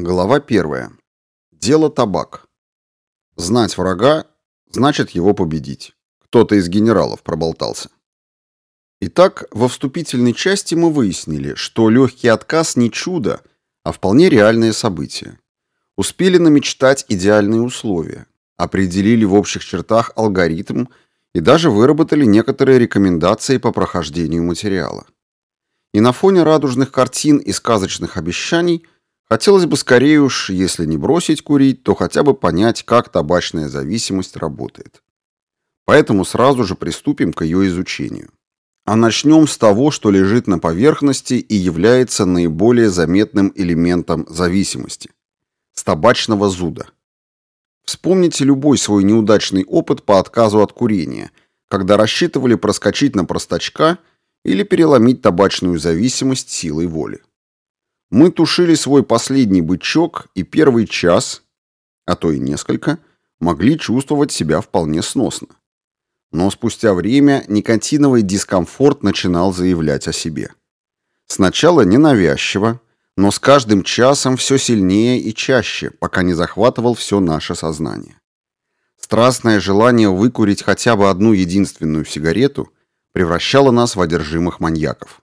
Глава первая. Дело табак. Знать врага значит его победить. Кто-то из генералов проболтался. Итак, во вступительной части мы выяснили, что легкий отказ не чудо, а вполне реальное событие. Успели намечтать идеальные условия, определили в общих чертах алгоритм и даже выработали некоторые рекомендации по прохождению материала. И на фоне радужных картин и сказочных обещаний – Хотелось бы скорее уж, если не бросить курить, то хотя бы понять, как табачная зависимость работает. Поэтому сразу же приступим к ее изучению. А начнем с того, что лежит на поверхности и является наиболее заметным элементом зависимости – с табачного зуда. Вспомните любой свой неудачный опыт по отказу от курения, когда рассчитывали проскочить на простачка или переломить табачную зависимость силой воли. Мы тушили свой последний бычок и первый час, а то и несколько, могли чувствовать себя вполне сносно. Но спустя время никотиновый дискомфорт начинал заявлять о себе. Сначала ненавязчиво, но с каждым часом все сильнее и чаще, пока не захватывал все наше сознание. Страстное желание выкурить хотя бы одну единственную сигарету превращало нас в одержимых маньяков.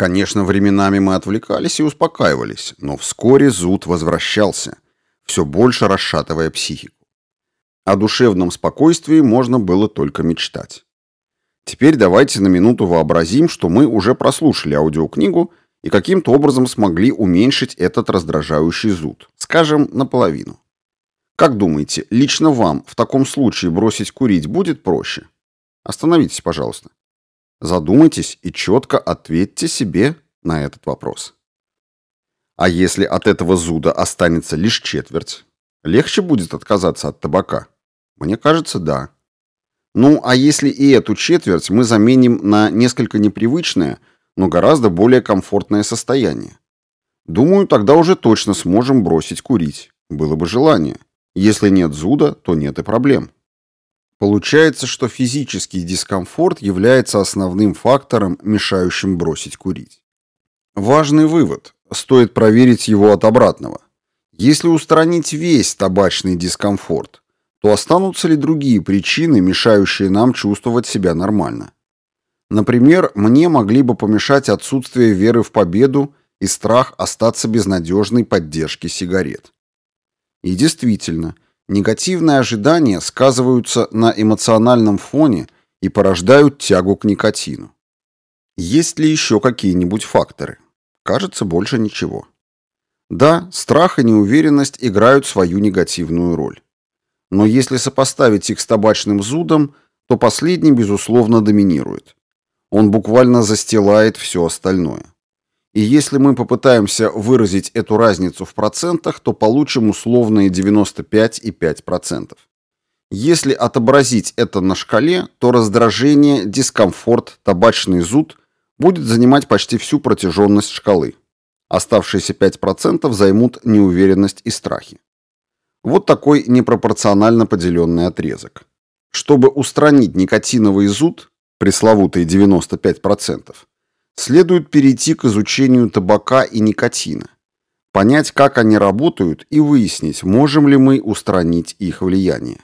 Конечно, временами мы отвлекались и успокаивались, но вскоре зуд возвращался, все больше расшатывая психику. О душевном спокойствии можно было только мечтать. Теперь давайте на минуту вообразим, что мы уже прослушали аудиокнигу и каким-то образом смогли уменьшить этот раздражающий зуд, скажем, наполовину. Как думаете, лично вам в таком случае бросить курить будет проще? Остановитесь, пожалуйста. Задумайтесь и четко ответьте себе на этот вопрос. А если от этого зуда останется лишь четверть, легче будет отказаться от табака? Мне кажется, да. Ну, а если и эту четверть мы заменим на несколько непривычное, но гораздо более комфортное состояние? Думаю, тогда уже точно сможем бросить курить. Было бы желание. Если нет зуда, то нет и проблем. Получается, что физический дискомфорт является основным фактором, мешающим бросить курить. Важный вывод. Стоит проверить его от обратного. Если устранить весь табачный дискомфорт, то останутся ли другие причины, мешающие нам чувствовать себя нормально? Например, мне могли бы помешать отсутствие веры в победу и страх остаться без надежной поддержки сигарет. И действительно – Негативные ожидания сказываются на эмоциональном фоне и порождают тягу к никотину. Есть ли еще какие-нибудь факторы? Кажется, больше ничего. Да, страх и неуверенность играют свою негативную роль. Но если сопоставить их с табачным зудом, то последний, безусловно, доминирует. Он буквально застилает все остальное. И если мы попытаемся выразить эту разницу в процентах, то получим условные 95,5%. Если отобразить это на шкале, то раздражение, дискомфорт, табачный зуд будет занимать почти всю протяженность шкалы. Оставшиеся 5% займут неуверенность и страхи. Вот такой непропорционально поделенный отрезок. Чтобы устранить никотиновый зуд, пресловутые 95%, следует перейти к изучению табака и никотина, понять, как они работают и выяснить, можем ли мы устранить их влияние.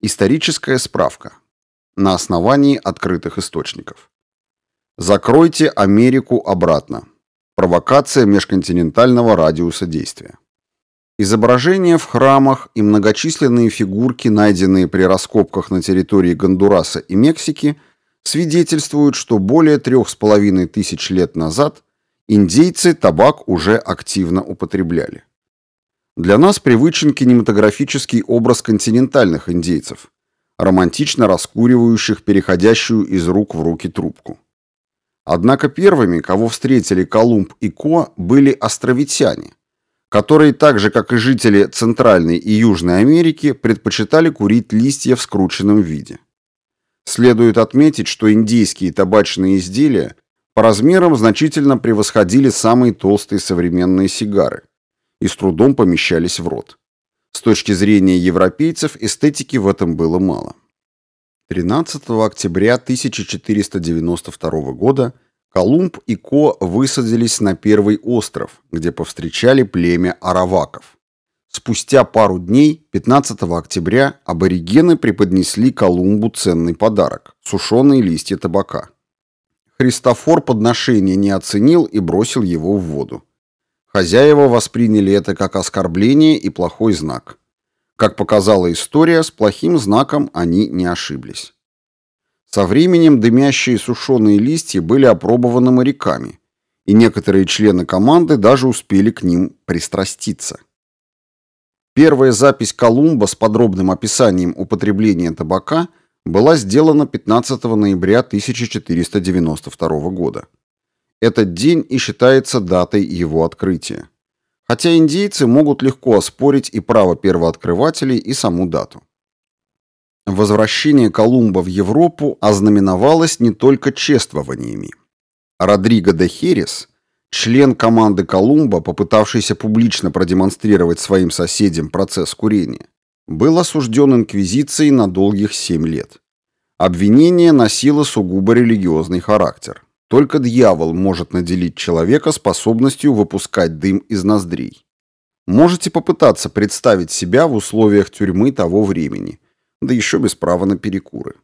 Историческая справка. На основании открытых источников. Закройте Америку обратно. Провокация межконтинентального радиуса действия. Изображения в храмах и многочисленные фигурки, найденные при раскопках на территории Гондураса и Мексики – свидетельствуют, что более трех с половиной тысяч лет назад индейцы табак уже активно употребляли. Для нас привычен кинематографический образ континентальных индейцев, романтично раскуривающих переходящую из рук в руки трубку. Однако первыми, кого встретили Колумб и Ко, были островитяне, которые так же, как и жители Центральной и Южной Америки, предпочитали курить листья в скрученном виде. Следует отметить, что индийские табачные изделия по размерам значительно превосходили самые толстые современные сигары и с трудом помещались в рот. С точки зрения европейцев эстетики в этом было мало. 13 октября 1492 года Колумб и Ко высадились на первый остров, где повстречали племя араваков. Спустя пару дней, 15 октября, аборигены преподнесли Колумбу ценный подарок – сушеные листья табака. Христофор подношение не оценил и бросил его в воду. Хозяева восприняли это как оскорбление и плохой знак. Как показала история, с плохим знаком они не ошиблись. Со временем дымящие сушеные листья были опробованы моряками, и некоторые члены команды даже успели к ним пристраститься. Первая запись Колумба с подробным описанием употребления табака была сделана 15 ноября 1492 года. Этот день и считается датой его открытия. Хотя индейцы могут легко оспорить и право первооткрывателей, и саму дату. Возвращение Колумба в Европу ознаменовалось не только чествованиями. Родриго де Херес, член команды Колумба, попытавшийся публично продемонстрировать своим соседям процесс курения, был осужден инквизицией на долгих семь лет. Обвинение носило сугубо религиозный характер. Только дьявол может наделить человека способностью выпускать дым из ноздрей. Можете попытаться представить себя в условиях тюрьмы того времени, да еще без права на перекуры.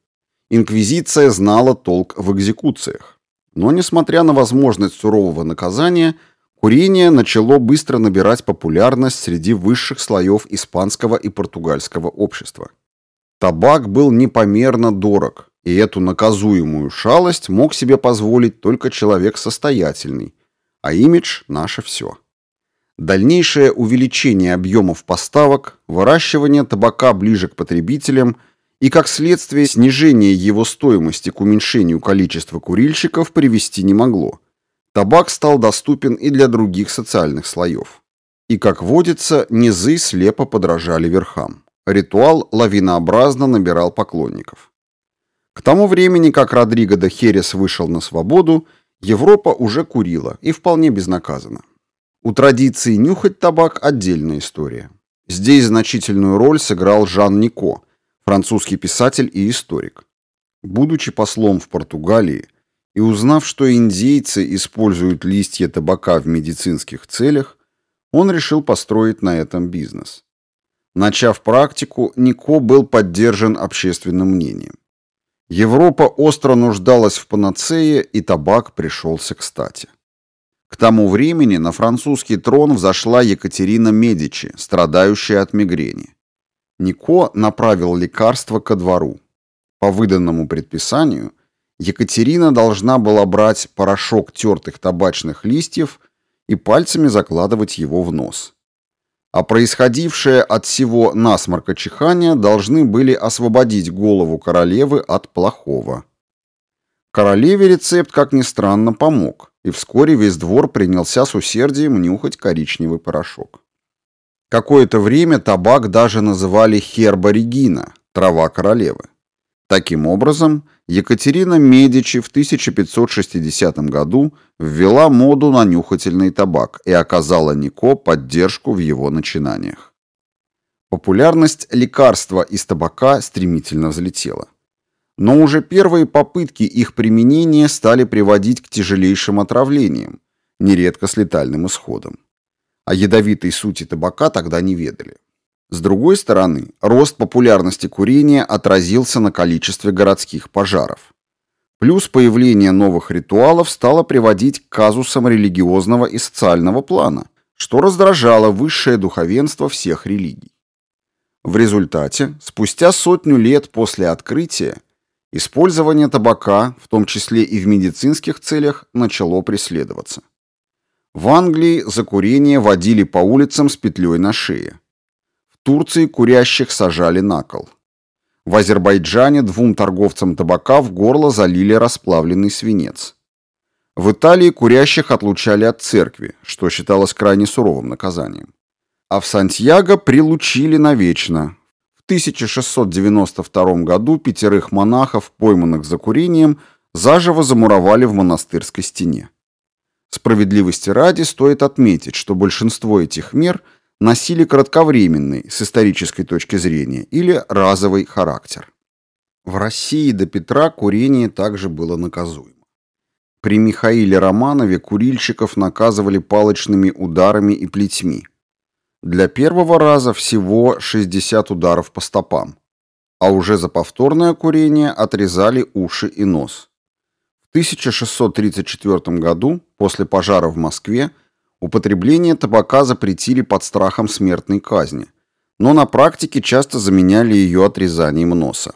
Инквизиция знала толк в экзекуциях. Но, несмотря на возможность сурового наказания, курение начало быстро набирать популярность среди высших слоев испанского и португальского общества. Табак был непомерно дорог, и эту наказуемую шалость мог себе позволить только человек состоятельный, а имидж – наше все. Дальнейшее увеличение объемов поставок, выращивание табака ближе к потребителям и, как следствие, снижение его стоимости к уменьшению количества курильщиков привести не могло. Табак стал доступен и для других социальных слоев. И, как водится, низы слепо подражали верхам. Ритуал лавинообразно набирал поклонников. К тому времени, как Родриго де Херес вышел на свободу, Европа уже курила, и вполне безнаказанно. У традиции нюхать табак отдельная история. Здесь значительную роль сыграл Жан Нико, французский писатель и историк. Будучи послом в Португалии и узнав, что индейцы используют листья табака в медицинских целях, он решил построить на этом бизнес. Начав практику, Нико был поддержан общественным мнением. Европа остро нуждалась в панацее, и табак пришелся кстати. К тому времени на французский трон взошла Екатерина Медичи, страдающая от мигрени. Нико направил лекарство ко двору. По выданному предписанию Екатерина должна была брать порошок тертых табачных листьев и пальцами закладывать его в нос а происходившее от всего насморка чихания должны были освободить голову королевы от плохого. Королеве рецепт, как ни странно, помог, и вскоре весь двор принялся с усердием нюхать коричневый порошок. Какое-то время табак даже называли херба регина, трава королевы. Таким образом, Екатерина Медичи в 1560 году ввела моду на нюхательный табак и оказала Нико поддержку в его начинаниях. Популярность лекарства из табака стремительно взлетела. Но уже первые попытки их применения стали приводить к тяжелейшим отравлениям, нередко с летальным исходом. О ядовитой сути табака тогда не ведали. С другой стороны, рост популярности курения отразился на количестве городских пожаров. Плюс появление новых ритуалов стало приводить к казусам религиозного и социального плана, что раздражало высшее духовенство всех религий. В результате, спустя сотню лет после открытия, использование табака, в том числе и в медицинских целях, начало преследоваться. В Англии за курение водили по улицам с петлей на шее. Турции курящих сажали на кол. В Азербайджане двум торговцам табака в горло залили расплавленный свинец. В Италии курящих отлучали от церкви, что считалось крайне суровым наказанием. А в Сантьяго прилучили навечно. В 1692 году пятерых монахов, пойманных за курением, заживо замуровали в монастырской стене. Справедливости ради стоит отметить, что большинство этих мер – носили кратковременный, с исторической точки зрения, или разовый характер. В России до Петра курение также было наказуемо. При Михаиле Романове курильщиков наказывали палочными ударами и плетьми. Для первого раза всего 60 ударов по стопам, а уже за повторное курение отрезали уши и нос. В 1634 году, после пожара в Москве, употребление табака запретили под страхом смертной казни, но на практике часто заменяли ее отрезанием носа.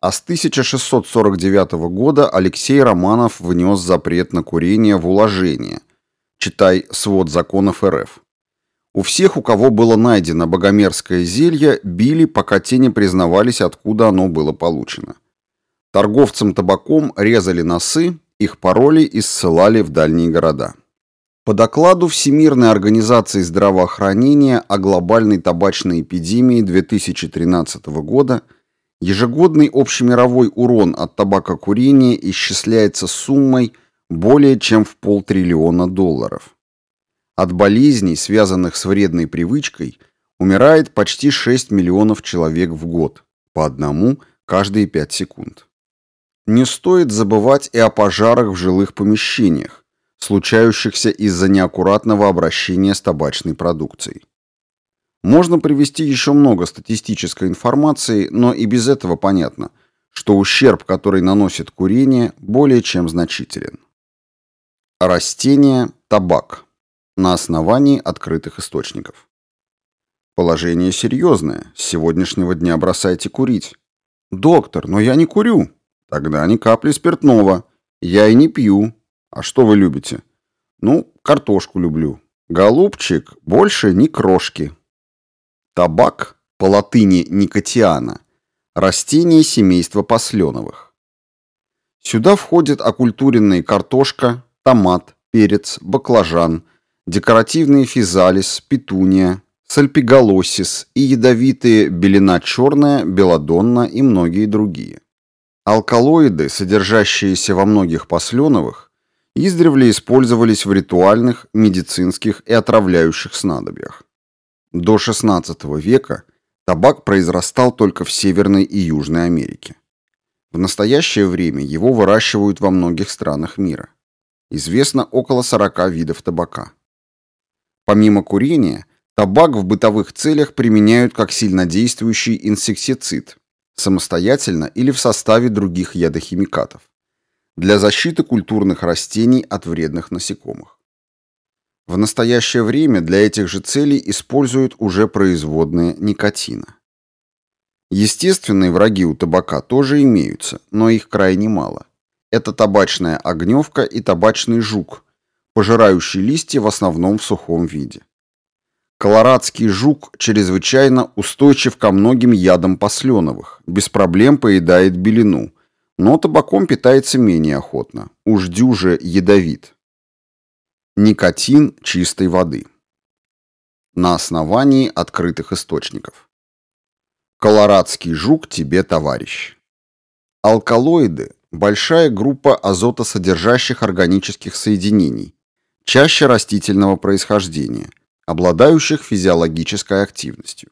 А с 1649 года Алексей Романов внес запрет на курение в уложение, читай свод законов РФ. У всех, у кого было найдено богомерзкое зелье, били, пока те не признавались, откуда оно было получено. Торговцам табаком резали носы, их пароли и ссылали в дальние города. По докладу Всемирной организации здравоохранения о глобальной табачной эпидемии 2013 года – Ежегодный общемировой урон от табакокурения исчисляется суммой более чем в полтриллиона долларов. От болезней, связанных с вредной привычкой, умирает почти 6 миллионов человек в год, по одному каждые 5 секунд. Не стоит забывать и о пожарах в жилых помещениях, случающихся из-за неаккуратного обращения с табачной продукцией. Можно привести еще много статистической информации, но и без этого понятно, что ущерб, который наносит курение, более чем значителен. Растение, табак. На основании открытых источников. Положение серьезное. С сегодняшнего дня бросайте курить. Доктор, но я не курю. Тогда ни капли спиртного. Я и не пью. А что вы любите? Ну, картошку люблю. Голубчик, больше ни крошки. Табак, по латыни никотиана, растение семейства посленовых. Сюда входят окультуренные картошка, томат, перец, баклажан, декоративные физалис, петуния, сальпиголосис и ядовитые белина черная, белодонна и многие другие. Алкалоиды, содержащиеся во многих посленовых, издревле использовались в ритуальных, медицинских и отравляющих снадобьях. До XVI века табак произрастал только в Северной и Южной Америке. В настоящее время его выращивают во многих странах мира. Известно около 40 видов табака. Помимо курения, табак в бытовых целях применяют как сильнодействующий инсектицид, самостоятельно или в составе других ядохимикатов, для защиты культурных растений от вредных насекомых. В настоящее время для этих же целей используют уже производные никотина. Естественные враги у табака тоже имеются, но их крайне мало. Это табачная огневка и табачный жук, пожирающий листья в основном в сухом виде. Колорадский жук чрезвычайно устойчив ко многим ядам посленовых, без проблем поедает белину, но табаком питается менее охотно, уж дюже ядовит. Никотин чистой воды. На основании открытых источников. Колорадский жук тебе товарищ. Алкалоиды – большая группа азотосодержащих органических соединений, чаще растительного происхождения, обладающих физиологической активностью.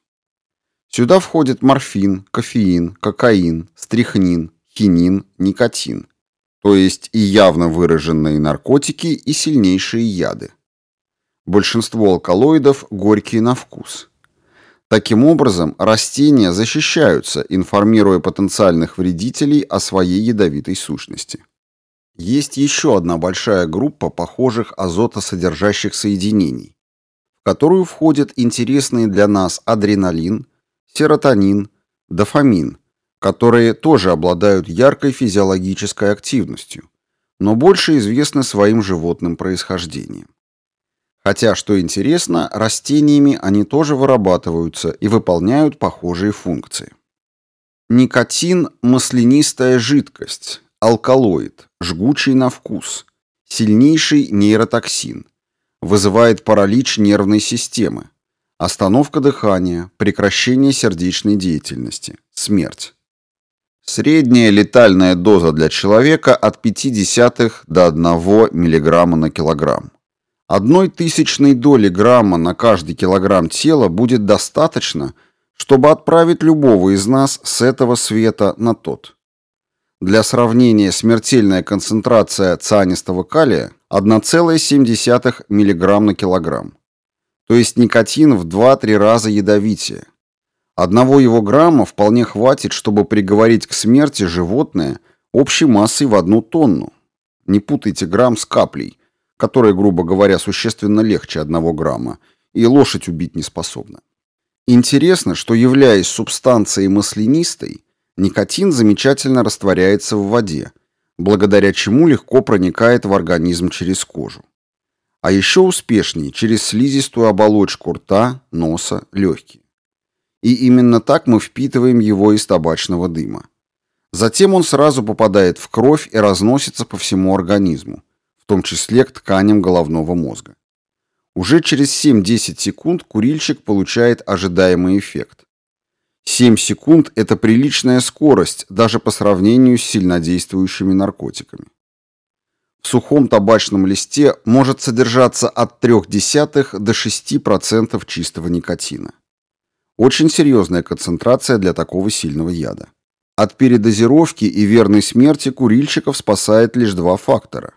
Сюда входят морфин, кофеин, кокаин, стрихнин, хинин, никотин – то есть и явно выраженные наркотики, и сильнейшие яды. Большинство алкалоидов горькие на вкус. Таким образом, растения защищаются, информируя потенциальных вредителей о своей ядовитой сущности. Есть еще одна большая группа похожих азотосодержащих соединений, которую входят интересные для нас адреналин, серотонин, дофамин – которые тоже обладают яркой физиологической активностью, но больше известны своим животным происхождением. Хотя, что интересно, растениями они тоже вырабатываются и выполняют похожие функции. Никотин – маслянистая жидкость, алкалоид, жгучий на вкус, сильнейший нейротоксин, вызывает паралич нервной системы, остановка дыхания, прекращение сердечной деятельности, смерть. Средняя летальная доза для человека от 0,5 до 1 мг на килограмм. Одной тысячной доли грамма на каждый килограмм тела будет достаточно, чтобы отправить любого из нас с этого света на тот. Для сравнения, смертельная концентрация цианистого калия 1,7 мг на килограмм. То есть никотин в 2-3 раза ядовитее. Одного его грамма вполне хватит, чтобы приговорить к смерти животное общей массой в одну тонну. Не путайте грамм с каплей, которая, грубо говоря, существенно легче одного грамма, и лошадь убить не способна. Интересно, что являясь субстанцией маслянистой, никотин замечательно растворяется в воде, благодаря чему легко проникает в организм через кожу. А еще успешнее через слизистую оболочку рта, носа, легкие. И именно так мы впитываем его из табачного дыма. Затем он сразу попадает в кровь и разносится по всему организму, в том числе к тканям головного мозга. Уже через 7-10 секунд курильщик получает ожидаемый эффект. 7 секунд – это приличная скорость даже по сравнению с сильнодействующими наркотиками. В сухом табачном листе может содержаться от 0,3 до 6% чистого никотина. Очень серьезная концентрация для такого сильного яда. От передозировки и верной смерти курильщиков спасает лишь два фактора.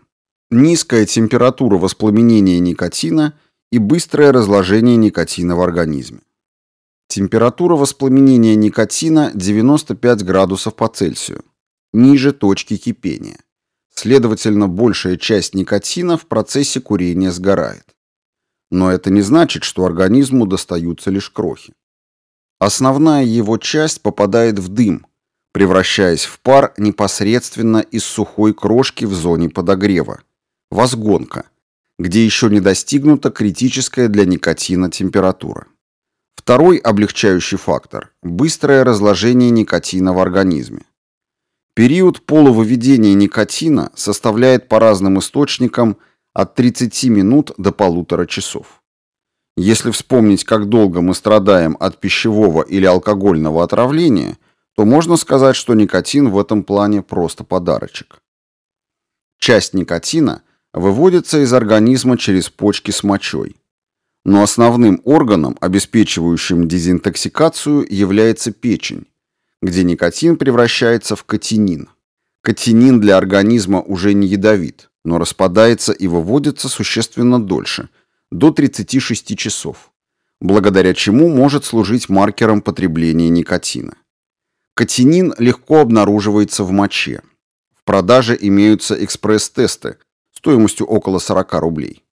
Низкая температура воспламенения никотина – и быстрое разложение никотина в организме. Температура воспламенения никотина 95 градусов по Цельсию, ниже точки кипения. Следовательно, большая часть никотина в процессе курения сгорает. Но это не значит, что организму достаются лишь крохи. Основная его часть попадает в дым, превращаясь в пар непосредственно из сухой крошки в зоне подогрева, возгонка – где еще не достигнута критическая для никотина температура. Второй облегчающий фактор – быстрое разложение никотина в организме. Период полувыведения никотина составляет по разным источникам от 30 минут до полутора часов. Если вспомнить, как долго мы страдаем от пищевого или алкогольного отравления, то можно сказать, что никотин в этом плане просто подарочек. Часть никотина – выводится из организма через почки с мочой. Но основным органом, обеспечивающим дезинтоксикацию, является печень, где никотин превращается в катинин. Катинин для организма уже не ядовит, но распадается и выводится существенно дольше, до 36 часов, благодаря чему может служить маркером потребления никотина. Катинин легко обнаруживается в моче. В продаже имеются экспресс-тесты, стоимостью около 40 рублей.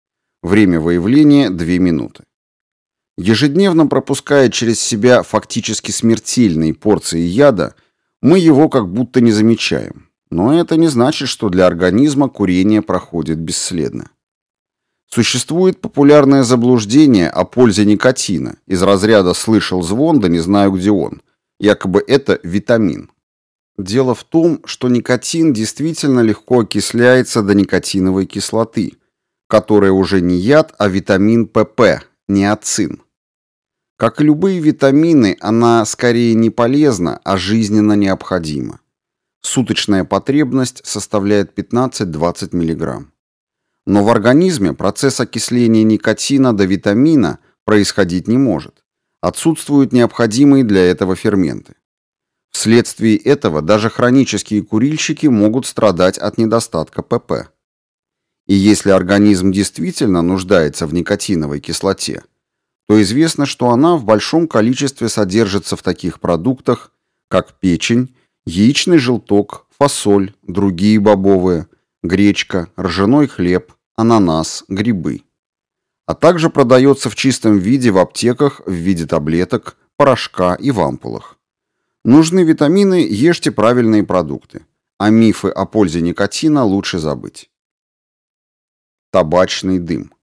Время выявления – 2 минуты. Ежедневно пропуская через себя фактически смертельные порции яда, мы его как будто не замечаем. Но это не значит, что для организма курение проходит бесследно. Существует популярное заблуждение о пользе никотина. Из разряда «слышал звон, да не знаю, где он». Якобы это витамин. Дело в том, что никотин действительно легко окисляется до никотиновой кислоты, которая уже не яд, а витамин ПП, неоцин. Как и любые витамины, она скорее не полезна, а жизненно необходима. Суточная потребность составляет 15-20 мг. Но в организме процесс окисления никотина до витамина происходить не может. Отсутствуют необходимые для этого ферменты. Вследствие этого даже хронические курильщики могут страдать от недостатка ПП. И если организм действительно нуждается в никотиновой кислоте, то известно, что она в большом количестве содержится в таких продуктах, как печень, яичный желток, фасоль, другие бобовые, гречка, ржаной хлеб, ананас, грибы. А также продается в чистом виде в аптеках в виде таблеток, порошка и в ампулах. Нужны витамины, ешьте правильные продукты. А мифы о пользе никотина лучше забыть. Табачный дым.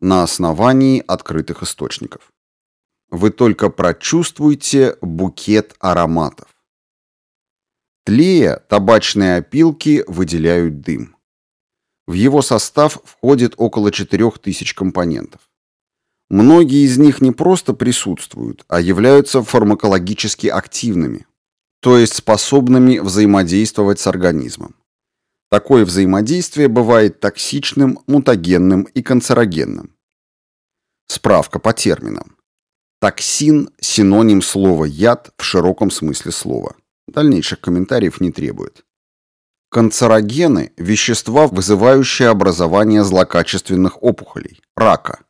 На основании открытых источников. Вы только прочувствуйте букет ароматов. Тлея, табачные опилки выделяют дым. В его состав входит около 4000 компонентов. Многие из них не просто присутствуют, а являются фармакологически активными, то есть способными взаимодействовать с организмом. Такое взаимодействие бывает токсичным, мутагенным и канцерогенным. Справка по терминам. Токсин – синоним слова «яд» в широком смысле слова. Дальнейших комментариев не требует. Канцерогены – вещества, вызывающие образование злокачественных опухолей, рака.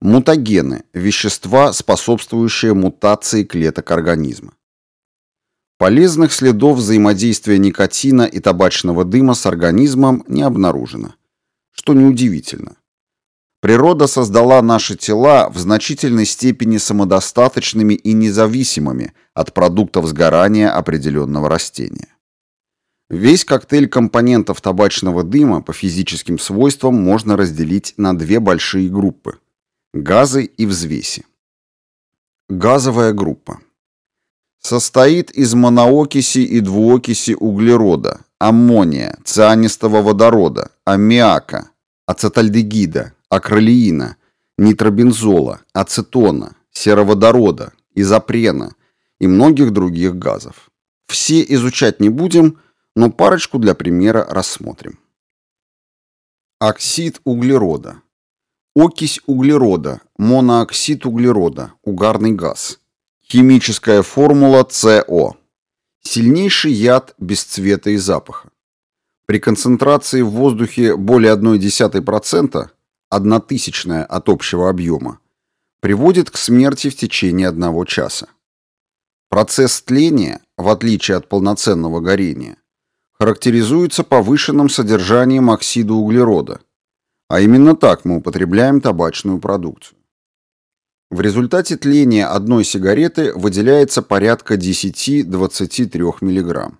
Мутагены – вещества, способствующие мутации клеток организма. Полезных следов взаимодействия никотина и табачного дыма с организмом не обнаружено, что неудивительно. Природа создала наши тела в значительной степени самодостаточными и независимыми от продуктов сгорания определенного растения. Весь коктейль компонентов табачного дыма по физическим свойствам можно разделить на две большие группы – газы и взвеси. Газовая группа. Состоит из моноокиси и двуокиси углерода, аммония, цианистого водорода, аммиака, ацетальдегида, акролеина, нитробензола, ацетона, сероводорода, изопрена и многих других газов. Все изучать не будем – но парочку для примера рассмотрим. Оксид углерода. Окись углерода, монооксид углерода, угарный газ. Химическая формула СО. Сильнейший яд без цвета и запаха. При концентрации в воздухе более 0,1%, 1 тысячная от общего объема, приводит к смерти в течение одного часа. Процесс тления, в отличие от полноценного горения, характеризуется повышенным содержанием оксида углерода, а именно так мы употребляем табачную продукцию. В результате тления одной сигареты выделяется порядка 10-23 мг.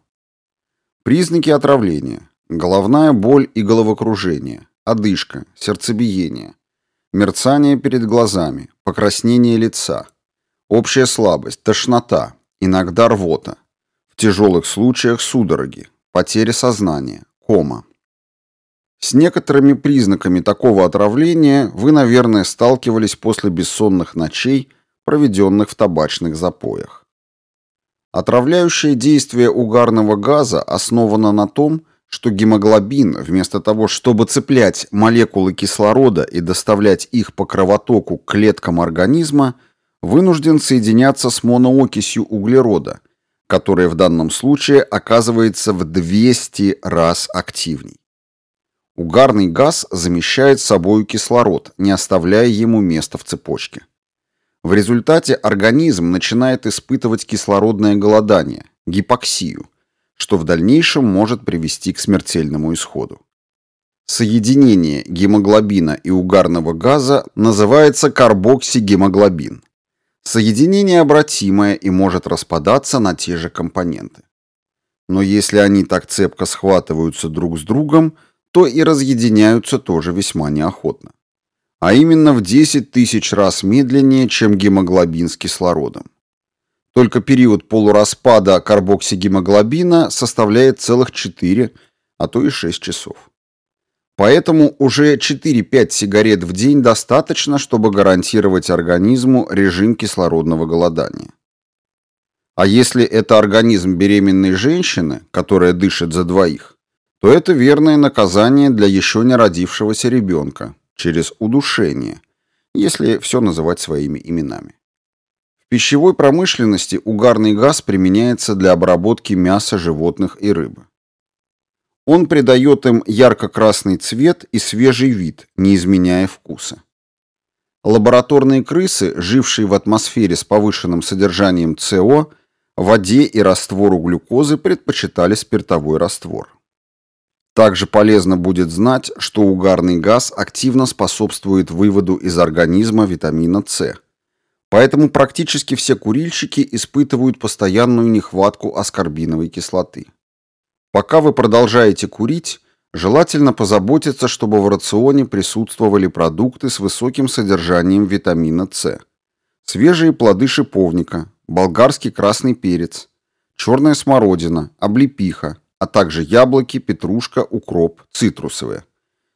Признаки отравления. Головная боль и головокружение, одышка, сердцебиение, мерцание перед глазами, покраснение лица, общая слабость, тошнота, иногда рвота, в тяжелых случаях судороги, потеря сознания, кома. С некоторыми признаками такого отравления вы, наверное, сталкивались после бессонных ночей, проведенных в табачных запоях. Отравляющее действие угарного газа основано на том, что гемоглобин, вместо того, чтобы цеплять молекулы кислорода и доставлять их по кровотоку к клеткам организма, вынужден соединяться с моноокисью углерода – которое в данном случае оказывается в 200 раз активней. Угарный газ замещает собой кислород, не оставляя ему места в цепочке. В результате организм начинает испытывать кислородное голодание, гипоксию, что в дальнейшем может привести к смертельному исходу. Соединение гемоглобина и угарного газа называется карбоксигемоглобин. Соединение обратимое и может распадаться на те же компоненты. Но если они так цепко схватываются друг с другом, то и разъединяются тоже весьма неохотно. А именно в 10 тысяч раз медленнее, чем гемоглобин с кислородом. Только период полураспада карбоксигемоглобина составляет целых 4, а то и 6 часов. Поэтому уже 4-5 сигарет в день достаточно, чтобы гарантировать организму режим кислородного голодания. А если это организм беременной женщины, которая дышит за двоих, то это верное наказание для еще не родившегося ребенка через удушение, если все называть своими именами. В пищевой промышленности угарный газ применяется для обработки мяса животных и рыбы. Он придает им ярко-красный цвет и свежий вид, не изменяя вкуса. Лабораторные крысы, жившие в атмосфере с повышенным содержанием СО, воде и раствору глюкозы предпочитали спиртовой раствор. Также полезно будет знать, что угарный газ активно способствует выводу из организма витамина С. Поэтому практически все курильщики испытывают постоянную нехватку аскорбиновой кислоты. Пока вы продолжаете курить, желательно позаботиться, чтобы в рационе присутствовали продукты с высоким содержанием витамина С. Свежие плоды шиповника, болгарский красный перец, черная смородина, облепиха, а также яблоки, петрушка, укроп, цитрусовые.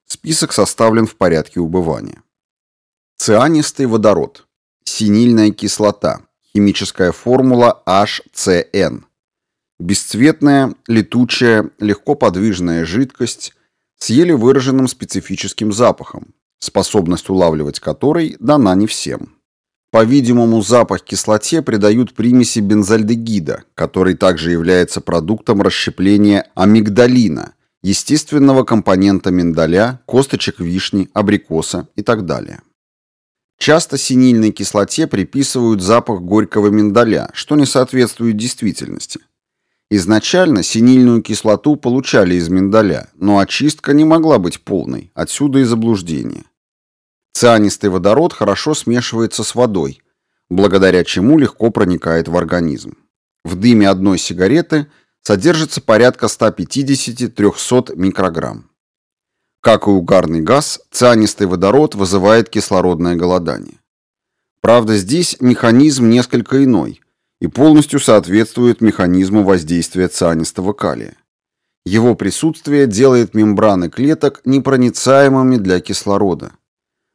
Список составлен в порядке убывания. Цианистый водород. Синильная кислота. Химическая формула HCN Бесцветная, летучая, легко подвижная жидкость с еле выраженным специфическим запахом, способность улавливать который дана не всем. По-видимому, запах кислоте придают примеси бензальдегида, который также является продуктом расщепления амигдалина, естественного компонента миндаля, косточек вишни, абрикоса и так далее. Часто синильной кислоте приписывают запах горького миндаля, что не соответствует действительности. Изначально синильную кислоту получали из миндаля, но очистка не могла быть полной, отсюда и заблуждение. Цианистый водород хорошо смешивается с водой, благодаря чему легко проникает в организм. В дыме одной сигареты содержится порядка 150-300 микрограмм. Как и угарный газ, цианистый водород вызывает кислородное голодание. Правда, здесь механизм несколько иной и полностью соответствует механизму воздействия цианистого калия. Его присутствие делает мембраны клеток непроницаемыми для кислорода –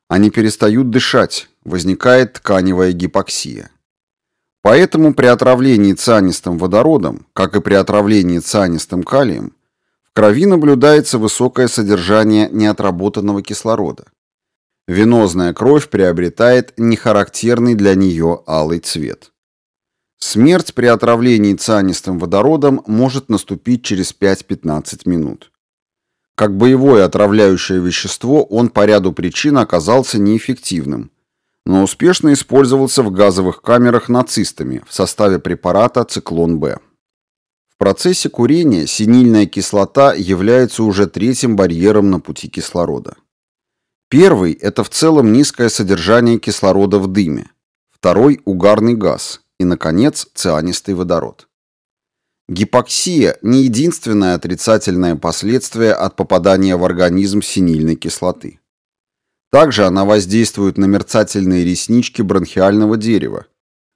они перестают дышать, возникает тканевая гипоксия. Поэтому при отравлении цианистым водородом, как и при отравлении цианистым калием, в крови наблюдается высокое содержание неотработанного кислорода. Венозная кровь приобретает нехарактерный для нее алый цвет. Смерть при отравлении цианистым водородом может наступить через 5-15 минут. Как боевое отравляющее вещество он по ряду причин оказался неэффективным, но успешно использовался в газовых камерах нацистами в составе препарата «Циклон-Б». В процессе курения синильная кислота является уже третьим барьером на пути кислорода. Первый – это в целом низкое содержание кислорода в дыме. Второй – угарный газ. И, наконец, цианистый водород. Гипоксия – не единственное отрицательное последствие от попадания в организм синильной кислоты. Также она воздействует на мерцательные реснички бронхиального дерева,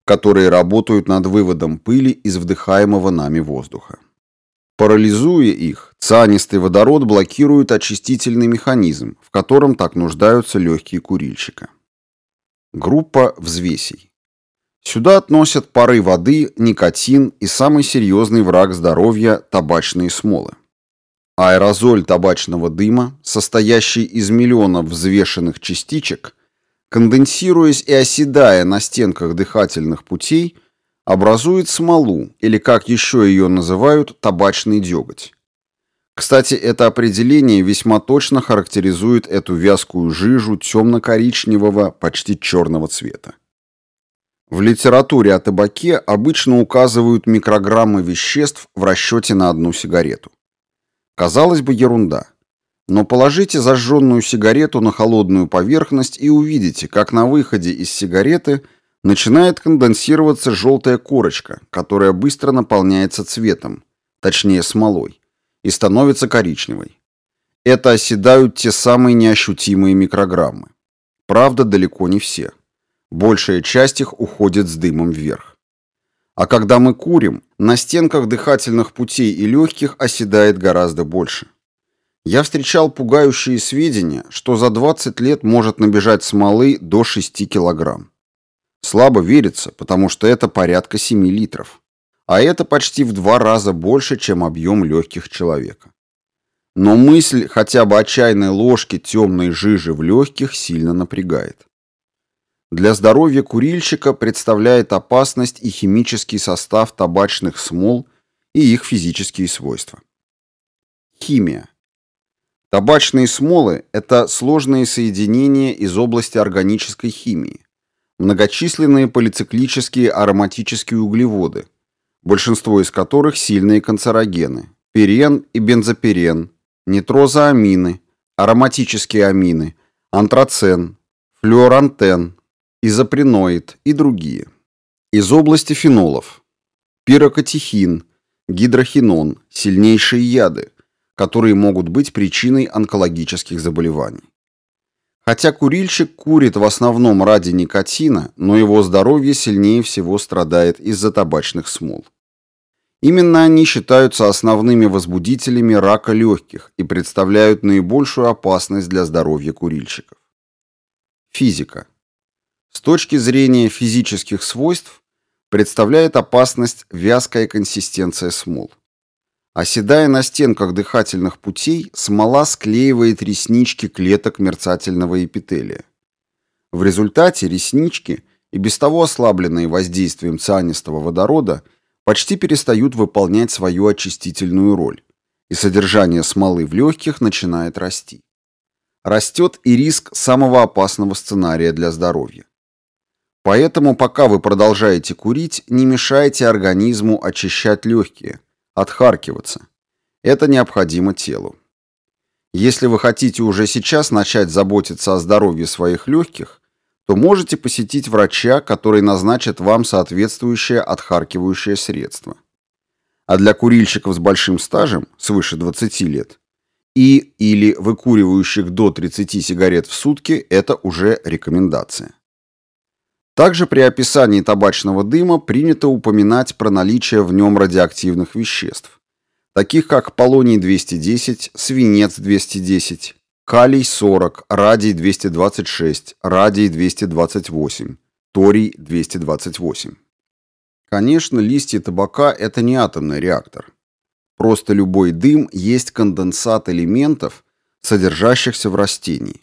которые работают над выводом пыли из вдыхаемого нами воздуха. Парализуя их, цианистый водород блокирует очистительный механизм, в котором так нуждаются легкие курильщика. Группа взвесей. Сюда относят пары воды, никотин и самый серьезный враг здоровья – табачные смолы. Аэрозоль табачного дыма, состоящий из миллионов взвешенных частичек, конденсируясь и оседая на стенках дыхательных путей, образует смолу, или, как еще ее называют, табачный деготь. Кстати, это определение весьма точно характеризует эту вязкую жижу темно-коричневого, почти черного цвета. В литературе о табаке обычно указывают микрограммы веществ в расчете на одну сигарету. Казалось бы, ерунда. Но положите зажженную сигарету на холодную поверхность и увидите, как на выходе из сигареты начинает конденсироваться желтая корочка, которая быстро наполняется цветом, точнее смолой, и становится коричневой. Это оседают те самые неощутимые микрограммы. Правда, далеко не все. Большая часть их уходит с дымом вверх. А когда мы курим, на стенках дыхательных путей и легких оседает гораздо больше. Я встречал пугающие сведения, что за 20 лет может набежать смолы до 6 килограмм. Слабо верится, потому что это порядка 7 литров. А это почти в два раза больше, чем объем легких человека. Но мысль хотя бы о чайной ложке темной жижи в легких сильно напрягает. Для здоровья курильщика представляет опасность и химический состав табачных смол и их физические свойства. Химия. Табачные смолы – это сложные соединения из области органической химии, многочисленные полициклические ароматические углеводы, большинство из которых сильные канцерогены – пирен и бензопирен, нитрозоамины, ароматические амины, антрацен, флюорантен, изопреноид и другие. Из области фенолов. Пирокатехин, гидрохинон, сильнейшие яды, которые могут быть причиной онкологических заболеваний. Хотя курильщик курит в основном ради никотина, но его здоровье сильнее всего страдает из-за табачных смол. Именно они считаются основными возбудителями рака легких и представляют наибольшую опасность для здоровья курильщиков. Физика. С точки зрения физических свойств представляет опасность вязкая консистенция смол. Оседая на стенках дыхательных путей, смола склеивает реснички клеток мерцательного эпителия. В результате реснички и без того ослабленные воздействием цианистого водорода, почти перестают выполнять свою очистительную роль, и содержание смолы в легких начинает расти. Растет и риск самого опасного сценария для здоровья. Поэтому, пока вы продолжаете курить, не мешайте организму очищать легкие, отхаркиваться. Это необходимо телу. Если вы хотите уже сейчас начать заботиться о здоровье своих легких, то можете посетить врача, который назначит вам соответствующее отхаркивающее средство. А для курильщиков с большим стажем, свыше 20 лет, и или выкуривающих до 30 сигарет в сутки, это уже рекомендация. Также при описании табачного дыма принято упоминать про наличие в нем радиоактивных веществ, таких как полоний-210, свинец-210, калий-40, радий-226, радий-228, торий-228. Конечно, листья табака – это не атомный реактор. Просто любой дым есть конденсат элементов, содержащихся в растении.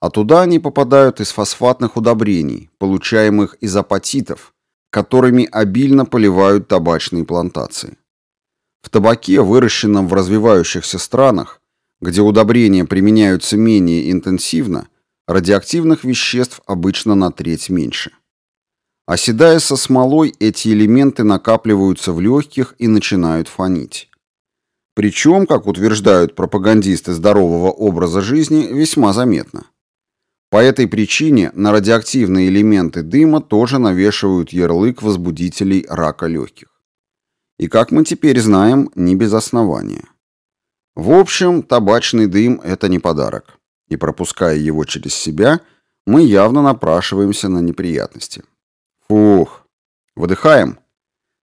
А туда они попадают из фосфатных удобрений, получаемых из апатитов, которыми обильно поливают табачные плантации. В табаке, выращенном в развивающихся странах, где удобрения применяются менее интенсивно, радиоактивных веществ обычно на треть меньше. Оседая со смолой, эти элементы накапливаются в легких и начинают фонить. Причем, как утверждают пропагандисты здорового образа жизни, весьма заметно. По этой причине на радиоактивные элементы дыма тоже навешивают ярлык возбудителей рака легких. И, как мы теперь знаем, не без основания. В общем, табачный дым – это не подарок. И пропуская его через себя, мы явно напрашиваемся на неприятности. Фух. Выдыхаем.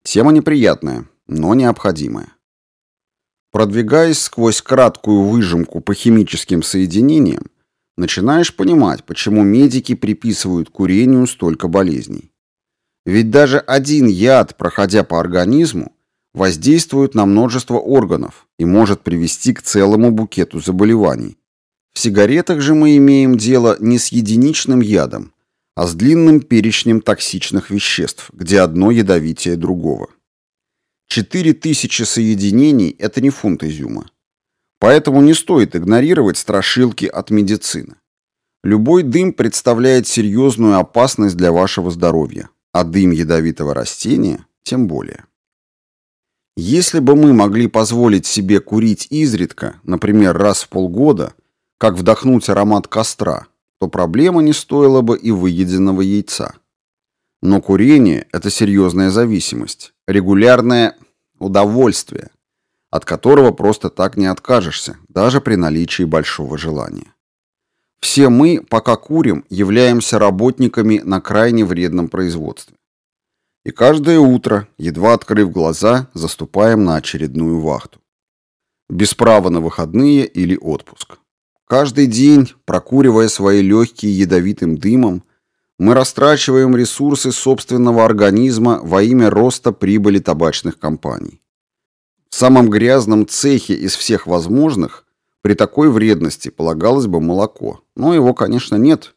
Тема неприятная, но необходимая. Продвигаясь сквозь краткую выжимку по химическим соединениям, начинаешь понимать, почему медики приписывают курению столько болезней. Ведь даже один яд, проходя по организму, воздействует на множество органов и может привести к целому букету заболеваний. В сигаретах же мы имеем дело не с единичным ядом, а с длинным перечнем токсичных веществ, где одно ядовитее другого. 4000 соединений – это не фунт изюма. Поэтому не стоит игнорировать страшилки от медицины. Любой дым представляет серьезную опасность для вашего здоровья, а дым ядовитого растения тем более. Если бы мы могли позволить себе курить изредка, например, раз в полгода, как вдохнуть аромат костра, то проблема не стоила бы и выеденного яйца. Но курение – это серьезная зависимость, регулярное удовольствие – от которого просто так не откажешься, даже при наличии большого желания. Все мы, пока курим, являемся работниками на крайне вредном производстве. И каждое утро, едва открыв глаза, заступаем на очередную вахту. Без права на выходные или отпуск. Каждый день, прокуривая свои легкие ядовитым дымом, мы растрачиваем ресурсы собственного организма во имя роста прибыли табачных компаний. В самом грязном цехе из всех возможных при такой вредности полагалось бы молоко, но его, конечно, нет.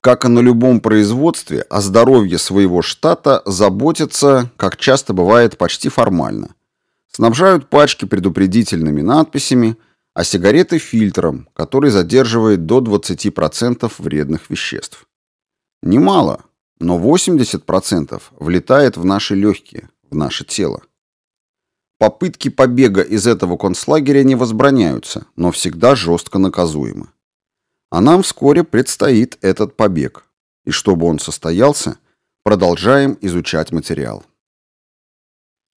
Как и на любом производстве, о здоровье своего штата заботятся, как часто бывает, почти формально. Снабжают пачки предупредительными надписями, а сигареты фильтром, который задерживает до 20% вредных веществ. Немало, но 80% влетает в наши легкие, в наше тело. Попытки побега из этого концлагеря не возбраняются, но всегда жестко наказуемы. А нам вскоре предстоит этот побег. И чтобы он состоялся, продолжаем изучать материал.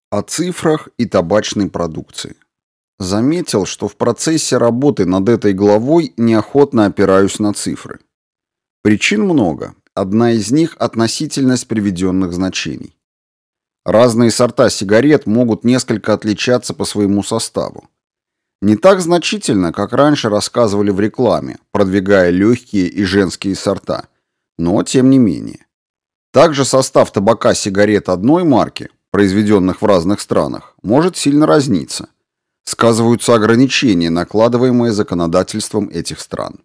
О цифрах и табачной продукции. Заметил, что в процессе работы над этой главой неохотно опираюсь на цифры. Причин много. Одна из них – относительность приведенных значений. Разные сорта сигарет могут несколько отличаться по своему составу. Не так значительно, как раньше рассказывали в рекламе, продвигая легкие и женские сорта, но тем не менее. Также состав табака сигарет одной марки, произведенных в разных странах, может сильно разниться. Сказываются ограничения, накладываемые законодательством этих стран.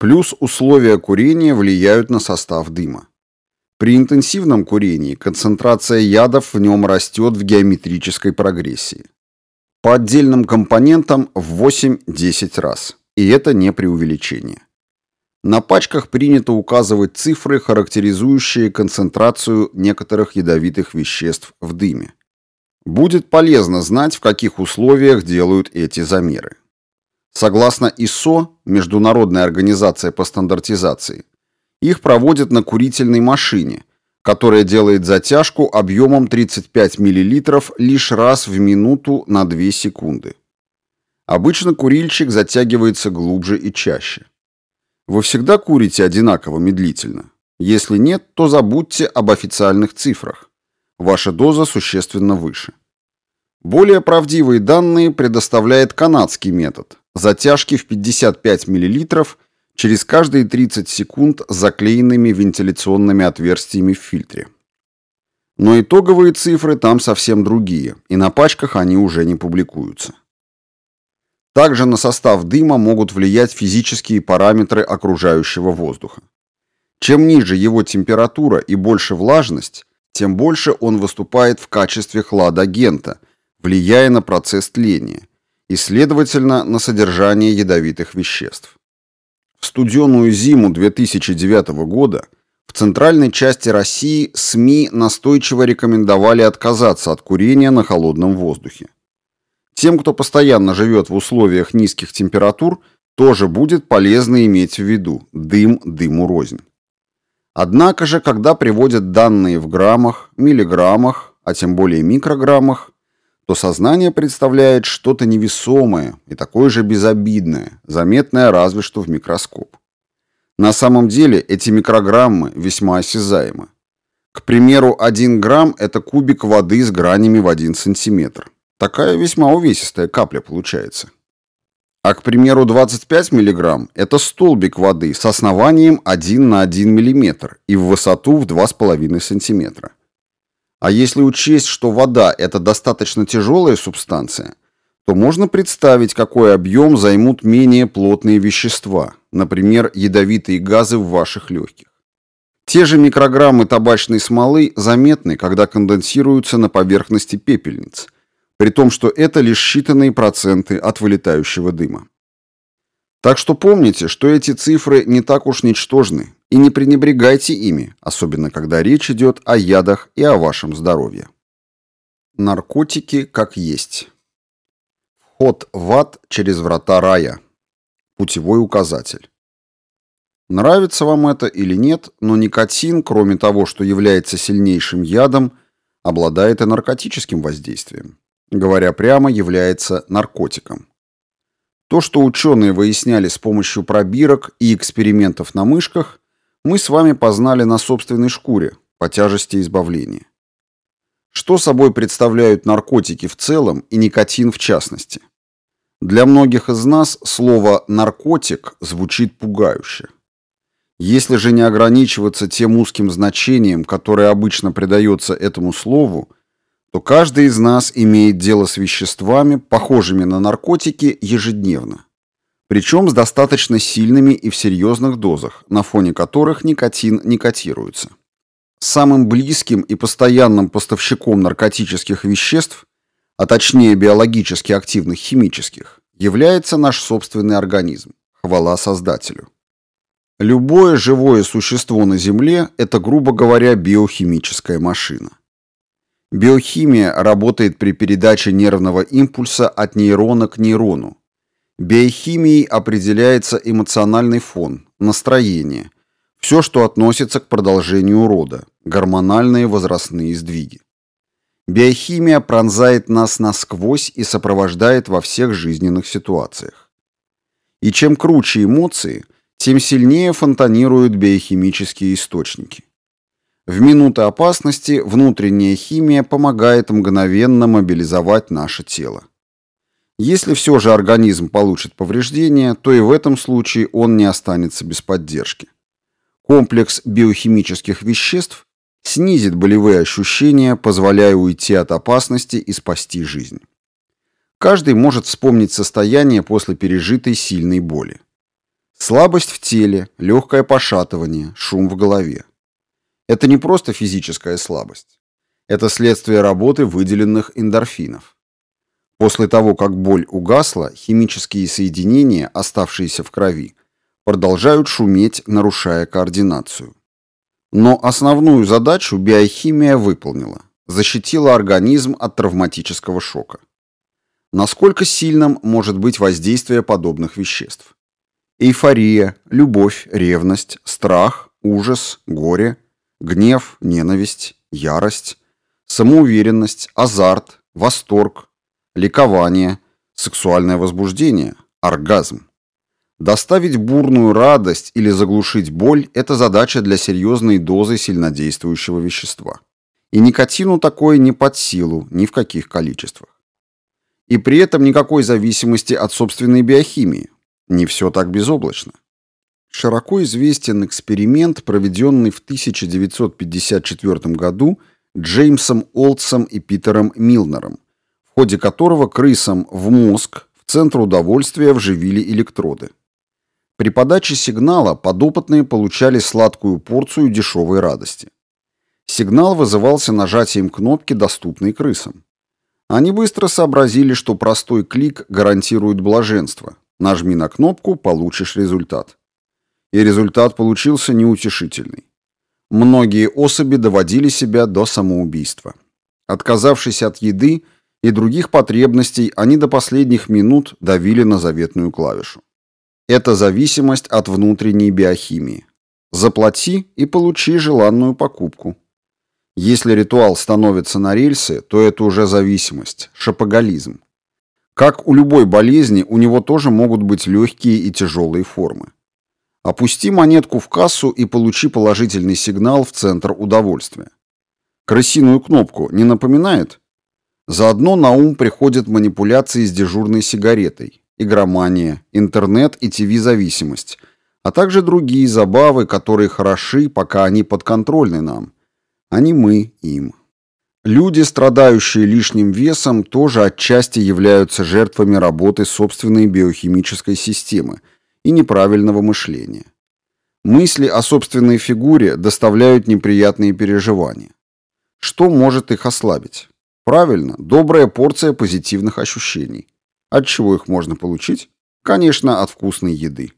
Плюс условия курения влияют на состав дыма. При интенсивном курении концентрация ядов в нем растет в геометрической прогрессии. По отдельным компонентам в 8-10 раз. И это не преувеличение. На пачках принято указывать цифры, характеризующие концентрацию некоторых ядовитых веществ в дыме. Будет полезно знать, в каких условиях делают эти замеры. Согласно ИСО, Международная организация по стандартизации, их проводят на курительной машине, которая делает затяжку объемом 35 мл лишь раз в минуту на 2 секунды. Обычно курильщик затягивается глубже и чаще. Вы всегда курите одинаково медлительно? Если нет, то забудьте об официальных цифрах. Ваша доза существенно выше. Более правдивые данные предоставляет канадский метод. Затяжки в 55 мл через каждые 30 секунд заклеенными вентиляционными отверстиями в фильтре. Но итоговые цифры там совсем другие, и на пачках они уже не публикуются. Также на состав дыма могут влиять физические параметры окружающего воздуха. Чем ниже его температура и больше влажность, тем больше он выступает в качестве хладагента, влияя на процесс тления, и, следовательно, на содержание ядовитых веществ. В студеную зиму 2009 года в центральной части России СМИ настойчиво рекомендовали отказаться от курения на холодном воздухе. Тем, кто постоянно живет в условиях низких температур, тоже будет полезно иметь в виду дым дыму рознь. Однако же, когда приводят данные в граммах, миллиграммах, а тем более микрограммах, то сознание представляет что-то невесомое и такое же безобидное, заметное разве что в микроскоп. На самом деле эти микрограммы весьма осязаемы. К примеру, 1 грамм – это кубик воды с гранями в 1 сантиметр. Такая весьма увесистая капля получается. А, к примеру, 25 мг – это столбик воды с основанием 1 на 1 мм и в высоту в 2,5 см. А если учесть, что вода – это достаточно тяжелая субстанция, то можно представить, какой объем займут менее плотные вещества, например, ядовитые газы в ваших легких. Те же микрограммы табачной смолы заметны, когда конденсируются на поверхности пепельниц – при том, что это лишь считанные проценты от вылетающего дыма. Так что помните, что эти цифры не так уж ничтожны, и не пренебрегайте ими, особенно когда речь идет о ядах и о вашем здоровье. Наркотики как есть. Вход в ад через врата рая. Путевой указатель. Нравится вам это или нет, но никотин, кроме того, что является сильнейшим ядом, обладает и наркотическим воздействием говоря прямо, является наркотиком. То, что ученые выясняли с помощью пробирок и экспериментов на мышках, мы с вами познали на собственной шкуре, по тяжести избавления. Что собой представляют наркотики в целом и никотин в частности? Для многих из нас слово «наркотик» звучит пугающе. Если же не ограничиваться тем узким значением, которое обычно придается этому слову, то каждый из нас имеет дело с веществами, похожими на наркотики, ежедневно. Причем с достаточно сильными и в серьезных дозах, на фоне которых никотин не котируется. Самым близким и постоянным поставщиком наркотических веществ, а точнее биологически активных химических, является наш собственный организм. Хвала Создателю. Любое живое существо на Земле – это, грубо говоря, биохимическая машина. Биохимия работает при передаче нервного импульса от нейрона к нейрону. Биохимией определяется эмоциональный фон, настроение, все, что относится к продолжению рода, гормональные возрастные сдвиги. Биохимия пронзает нас насквозь и сопровождает во всех жизненных ситуациях. И чем круче эмоции, тем сильнее фонтанируют биохимические источники. В минуты опасности внутренняя химия помогает мгновенно мобилизовать наше тело. Если все же организм получит повреждения, то и в этом случае он не останется без поддержки. Комплекс биохимических веществ снизит болевые ощущения, позволяя уйти от опасности и спасти жизнь. Каждый может вспомнить состояние после пережитой сильной боли. Слабость в теле, легкое пошатывание, шум в голове. Это не просто физическая слабость. Это следствие работы выделенных эндорфинов. После того, как боль угасла, химические соединения, оставшиеся в крови, продолжают шуметь, нарушая координацию. Но основную задачу биохимия выполнила – защитила организм от травматического шока. Насколько сильным может быть воздействие подобных веществ? Эйфория, любовь, ревность, страх, ужас, горе, гнев, ненависть, ярость, самоуверенность, азарт, восторг, ликование, сексуальное возбуждение, оргазм. Доставить бурную радость или заглушить боль – это задача для серьезной дозы сильнодействующего вещества. И никотину такое не под силу ни в каких количествах. И при этом никакой зависимости от собственной биохимии. Не все так безоблачно. Широко известен эксперимент, проведенный в 1954 году Джеймсом Олдсом и Питером Милнером, в ходе которого крысам в мозг в центр удовольствия вживили электроды. При подаче сигнала подопытные получали сладкую порцию дешевой радости. Сигнал вызывался нажатием кнопки, доступной крысам. Они быстро сообразили, что простой клик гарантирует блаженство. Нажми на кнопку, получишь результат. И результат получился неутешительный. Многие особи доводили себя до самоубийства. Отказавшись от еды и других потребностей, они до последних минут давили на заветную клавишу. Это зависимость от внутренней биохимии. Заплати и получи желанную покупку. Если ритуал становится на рельсы, то это уже зависимость, шапоголизм. Как у любой болезни, у него тоже могут быть легкие и тяжелые формы. Опусти монетку в кассу и получи положительный сигнал в центр удовольствия. Крысиную кнопку не напоминает? Заодно на ум приходят манипуляции с дежурной сигаретой, игромания, интернет и ТВ-зависимость, а также другие забавы, которые хороши, пока они подконтрольны нам – а не мы им. Люди, страдающие лишним весом, тоже отчасти являются жертвами работы собственной биохимической системы и неправильного мышления. Мысли о собственной фигуре доставляют неприятные переживания. Что может их ослабить? Правильно, добрая порция позитивных ощущений. От чего их можно получить? Конечно, от вкусной еды.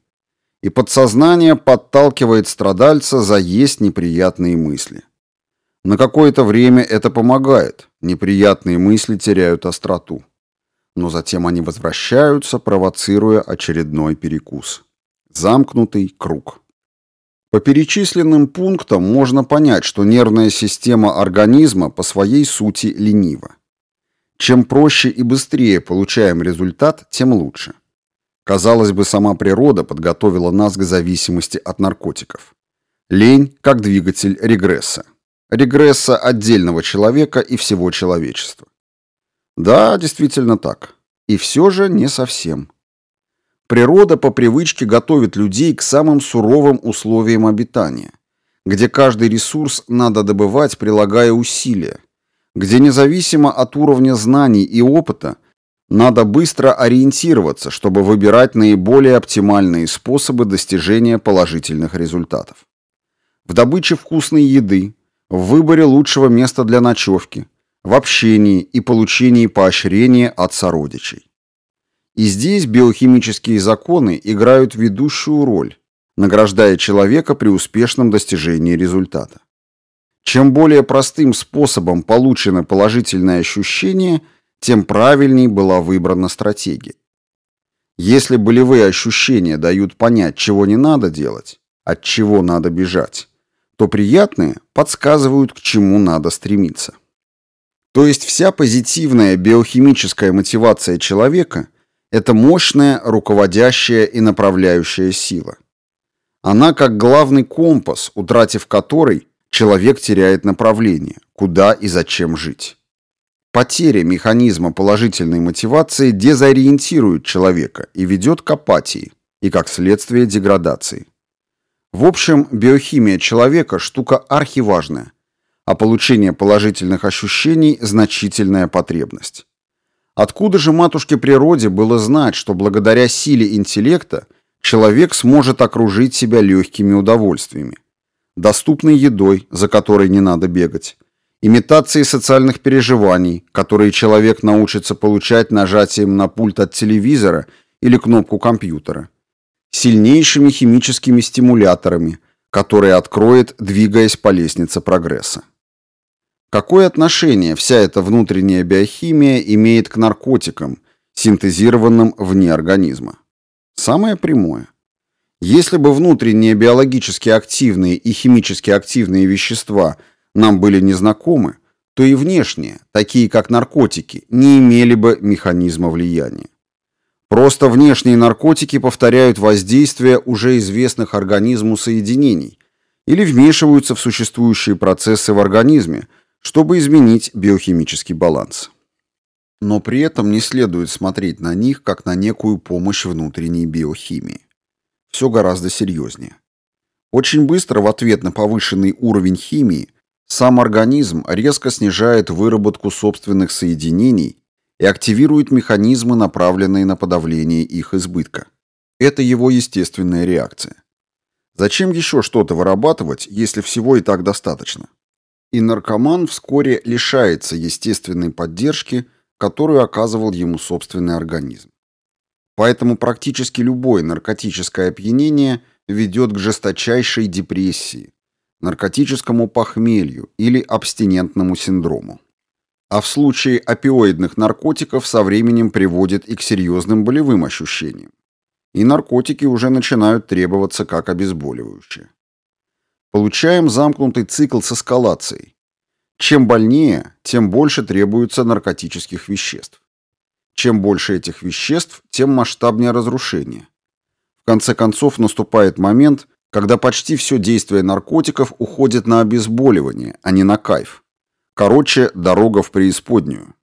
И подсознание подталкивает страдальца заесть неприятные мысли. На какое-то время это помогает, неприятные мысли теряют остроту. Но затем они возвращаются, провоцируя очередной перекус. Замкнутый круг. По перечисленным пунктам можно понять, что нервная система организма по своей сути ленива. Чем проще и быстрее получаем результат, тем лучше. Казалось бы, сама природа подготовила нас к зависимости от наркотиков. Лень как двигатель регресса регресса отдельного человека и всего человечества. Да, действительно так. И все же не совсем. Природа по привычке готовит людей к самым суровым условиям обитания, где каждый ресурс надо добывать, прилагая усилия, где независимо от уровня знаний и опыта надо быстро ориентироваться, чтобы выбирать наиболее оптимальные способы достижения положительных результатов. В добыче вкусной еды, в выборе лучшего места для ночевки, в общении и получении поощрения от сородичей. И здесь биохимические законы играют ведущую роль, награждая человека при успешном достижении результата. Чем более простым способом получено положительное ощущение, тем правильней была выбрана стратегия. Если болевые ощущения дают понять, чего не надо делать, от чего надо бежать, то приятные подсказывают, к чему надо стремиться. То есть вся позитивная биохимическая мотивация человека – это мощная руководящая и направляющая сила. Она как главный компас, утратив который, человек теряет направление, куда и зачем жить. Потеря механизма положительной мотивации дезориентирует человека и ведет к апатии и, как следствие, деградации. В общем, биохимия человека – штука архиважная, а получение положительных ощущений – значительная потребность. Откуда же матушке природе было знать, что благодаря силе интеллекта человек сможет окружить себя легкими удовольствиями? доступной едой, за которой не надо бегать, имитацией социальных переживаний, которые человек научится получать нажатием на пульт от телевизора или кнопку компьютера, сильнейшими химическими стимуляторами, которые откроет, двигаясь по лестнице прогресса. Какое отношение вся эта внутренняя биохимия имеет к наркотикам, синтезированным вне организма? Самое прямое. Если бы внутренние биологически активные и химически активные вещества нам были незнакомы, то и внешние, такие как наркотики, не имели бы механизма влияния. Просто внешние наркотики повторяют воздействие уже известных организму соединений или вмешиваются в существующие процессы в организме, чтобы изменить биохимический баланс. Но при этом не следует смотреть на них как на некую помощь внутренней биохимии все гораздо серьезнее. Очень быстро в ответ на повышенный уровень химии сам организм резко снижает выработку собственных соединений и активирует механизмы, направленные на подавление их избытка. Это его естественная реакция. Зачем еще что-то вырабатывать, если всего и так достаточно? И наркоман вскоре лишается естественной поддержки, которую оказывал ему собственный организм. Поэтому практически любое наркотическое опьянение ведет к жесточайшей депрессии, наркотическому похмелью или абстинентному синдрому. А в случае опиоидных наркотиков со временем приводит и к серьезным болевым ощущениям. И наркотики уже начинают требоваться как обезболивающие. Получаем замкнутый цикл с эскалацией. Чем больнее, тем больше требуется наркотических веществ. Чем больше этих веществ, тем масштабнее разрушение. В конце концов наступает момент, когда почти все действие наркотиков уходит на обезболивание, а не на кайф. Короче, дорога в преисподнюю.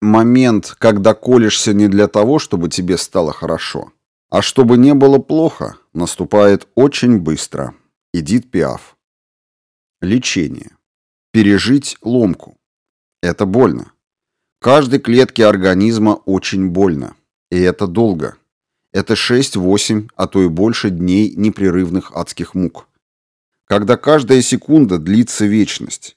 Момент, когда колешься не для того, чтобы тебе стало хорошо, а чтобы не было плохо, наступает очень быстро. Эдит Пиаф. Лечение. Пережить ломку. Это больно. Каждой клетке организма очень больно. И это долго. Это 6-8, а то и больше дней непрерывных адских мук. Когда каждая секунда длится вечность.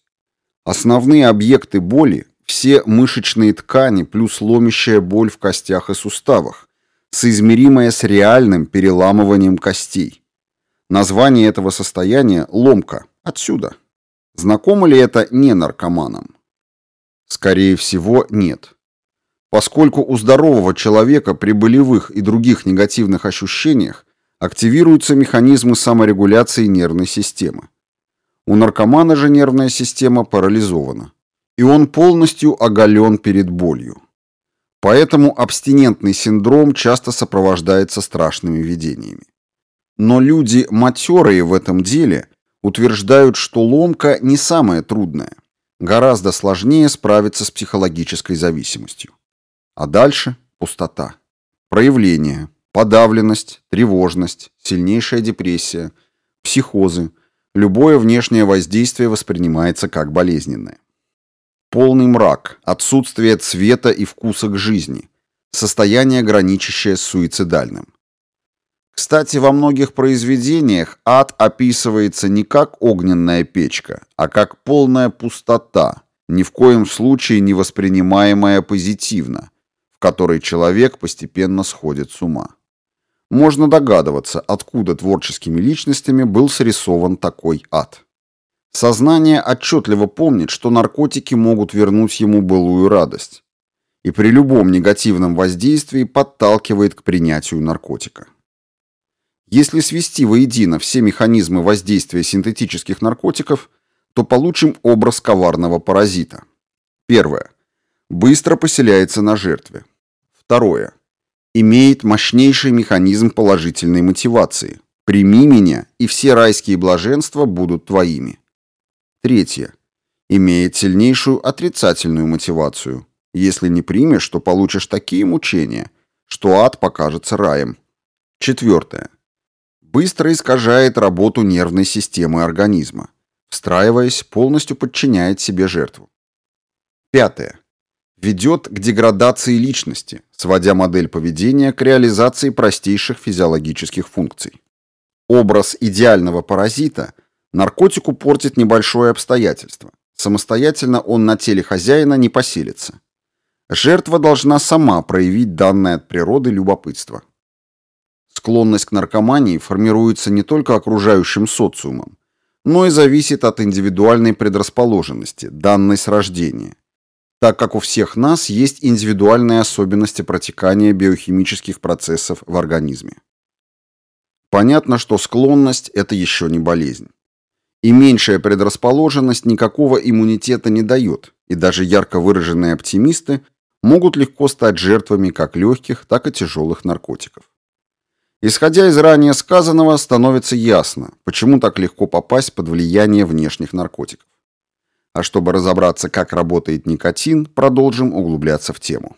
Основные объекты боли – все мышечные ткани плюс ломящая боль в костях и суставах, соизмеримая с реальным переламыванием костей. Название этого состояния – ломка. Отсюда. Знакомо ли это не наркоманам? Скорее всего, нет. Поскольку у здорового человека при болевых и других негативных ощущениях активируются механизмы саморегуляции нервной системы. У наркомана же нервная система парализована, и он полностью оголен перед болью. Поэтому абстинентный синдром часто сопровождается страшными видениями. Но люди, матерые в этом деле, утверждают, что ломка не самое трудное. Гораздо сложнее справиться с психологической зависимостью. А дальше пустота. Проявления. Подавленность, тревожность, сильнейшая депрессия, психозы. Любое внешнее воздействие воспринимается как болезненное. Полный мрак, отсутствие цвета и вкуса к жизни, состояние, граничащее с суицидальным. Кстати, во многих произведениях ад описывается не как огненная печка, а как полная пустота, ни в коем случае не воспринимаемая позитивно, в которой человек постепенно сходит с ума. Можно догадываться, откуда творческими личностями был срисован такой ад. Сознание отчетливо помнит, что наркотики могут вернуть ему былую радость, и при любом негативном воздействии подталкивает к принятию наркотика. Если свести воедино все механизмы воздействия синтетических наркотиков, то получим образ коварного паразита. Первое. Быстро поселяется на жертве. Второе. Имеет мощнейший механизм положительной мотивации. Прими меня, и все райские блаженства будут твоими. Третье. Имеет сильнейшую отрицательную мотивацию. Если не примешь, то получишь такие мучения, что ад покажется раем. Четвертое быстро искажает работу нервной системы организма, встраиваясь, полностью подчиняет себе жертву. Пятое. Ведет к деградации личности, сводя модель поведения к реализации простейших физиологических функций. Образ идеального паразита Наркотику портит небольшое обстоятельство. Самостоятельно он на теле хозяина не поселится. Жертва должна сама проявить данное от природы любопытство. Склонность к наркомании формируется не только окружающим социумом, но и зависит от индивидуальной предрасположенности, данной с рождения, так как у всех нас есть индивидуальные особенности протекания биохимических процессов в организме. Понятно, что склонность – это еще не болезнь. И меньшая предрасположенность никакого иммунитета не дает, и даже ярко выраженные оптимисты могут легко стать жертвами как легких, так и тяжелых наркотиков. Исходя из ранее сказанного, становится ясно, почему так легко попасть под влияние внешних наркотиков. А чтобы разобраться, как работает никотин, продолжим углубляться в тему.